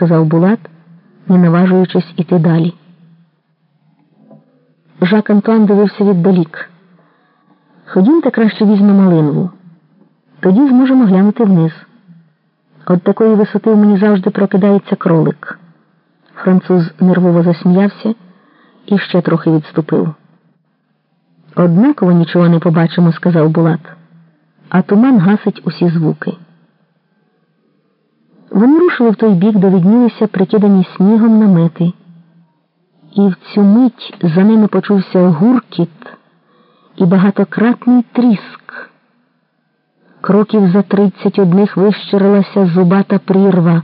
сказав Булат, не наважуючись іти далі. Жак Антуан дивився віддалік. Ходімте краще візьмемо малинву. Тоді зможемо глянути вниз. От такої висоти в мені завжди прокидається кролик. Француз нервово засміявся і ще трохи відступив. Однаково нічого не побачимо, сказав Булат, а туман гасить усі звуки. Вони рушили в той бік, де виднілися прикидані снігом намети, і в цю мить за ними почувся гуркіт і багатократний тріск. Кроків за тридцять одних вищирилася зубата прірва,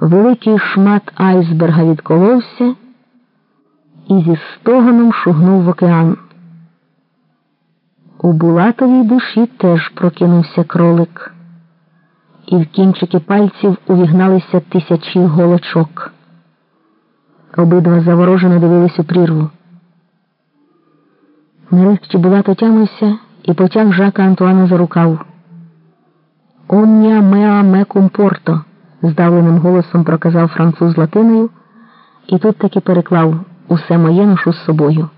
великий шмат айсберга відколовся і зі стогоном шугнув в океан. У Булатовій душі теж прокинувся кролик, і в кінчики пальців увігналися тисячі голочок. Обидва заворожено дивились у прірву. Нарешті Булат отямився і потяг жака Антуана за рукав. Омня меа мекум порто, здавленим голосом проказав француз латиною, і тут таки переклав усе моє ношу з собою.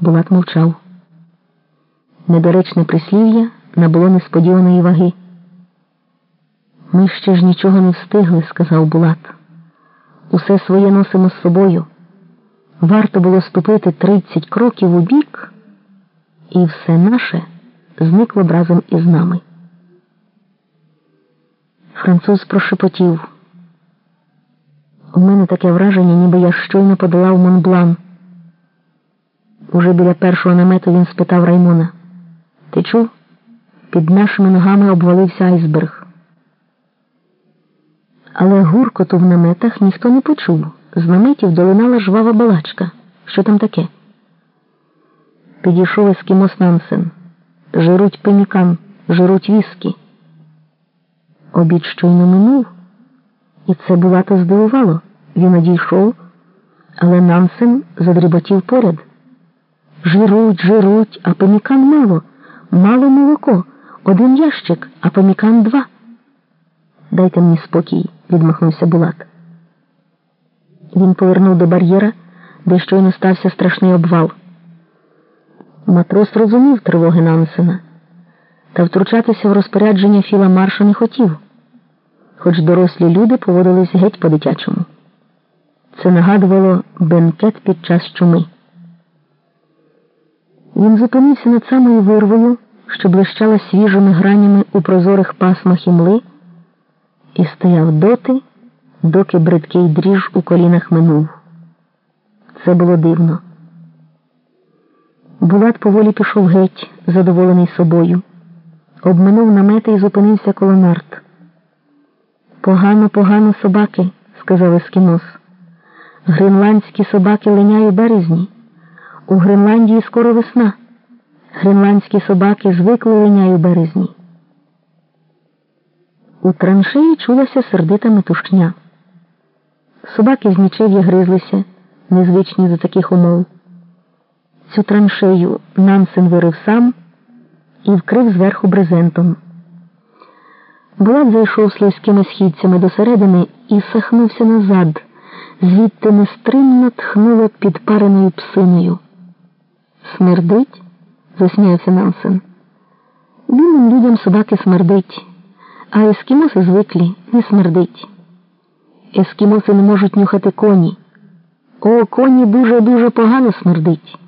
Булат мовчав. Недоречне прислів'я набуло несподіваної ваги. Ми ще ж нічого не встигли, сказав Булат. Усе своє носимо з собою. Варто було ступити тридцять кроків у бік, і все наше зникло б разом із нами. Француз прошепотів. У мене таке враження, ніби я щойно подолав Монблан. Уже біля першого намету він спитав Раймона. Ти чув? Під нашими ногами обвалився айсберг. Але гуркоту в наметах ніхто не почув. З наметів долинала жвава балачка. Що там таке? Підійшов ескімос Нансен. Жируть пенікан, жируть віскі. Обід щойно минув, і це булато здивувало. Він одійшов, але Нансен задріботів поряд. Жируть, жируть, а пенікан мало. Мало молоко, один ящик, а помікан два. Дайте мені спокій, відмахнувся Булат. Він повернув до бар'єра, де щойно стався страшний обвал. Матрос розумів тривоги Нансена, та втручатися в розпорядження Філа Марша не хотів, хоч дорослі люди поводились геть по-дитячому. Це нагадувало бенкет під час чуми. Він зупинився над самою вирвою, що блищала свіжими гранями у прозорих пасмах імли, і стояв доти, доки бридкий дріж у колінах минув. Це було дивно. Булат поволі пішов геть, задоволений собою, обминув намети і зупинився коло нарт. Погано, погано собаки, сказав ескімос. Гренландські собаки линяють березні. У Гренландії скоро весна. Гренландські собаки звикли линяй у березні. У траншеї чулася сердита метушня. Собаки з нічев'я гризлися, незвичні за таких умов. Цю траншею Нансен вирив сам і вкрив зверху брезентом. Булат зайшов слизькими східцями досередини і сахнувся назад, звідти нестримно тхнуло підпареною псиною. Смердить? засміявся Нансен. Білим людям собаки смердить, а ескімоси звиклі не смердить. Ескімоси не можуть нюхати коні. О, коні дуже-дуже погано смердить.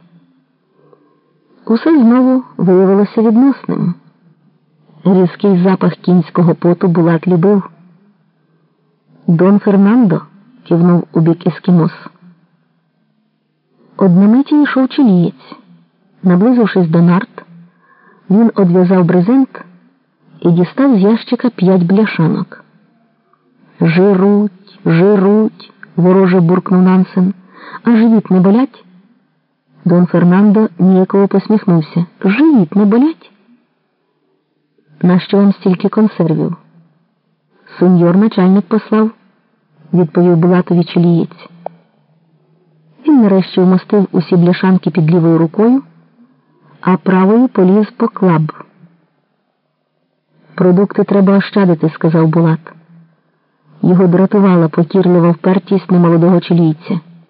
Усе знову виявилося відносним. Різкий запах кінського поту Булат любив. Дон Фернандо кивнув у бік ескімос. Одномиті йшов чилієць. Наблизившись до нарт, він одв'язав брезент і дістав з ящика п'ять бляшанок. Жируть, жируть, вороже буркнув Нансен. А живіт не болять? Дон Фернандо ніяково посміхнувся. Живіт не болять? Нащо вам стільки консервів? Сеньор начальник послав, відповів Булатові чилієць. Він нарешті вмостив усі бляшанки під лівою рукою, а правою поліз по клаб. Продукти треба ощадити, сказав Булат. Його дратувала покірлива впертість немолодого чилійця.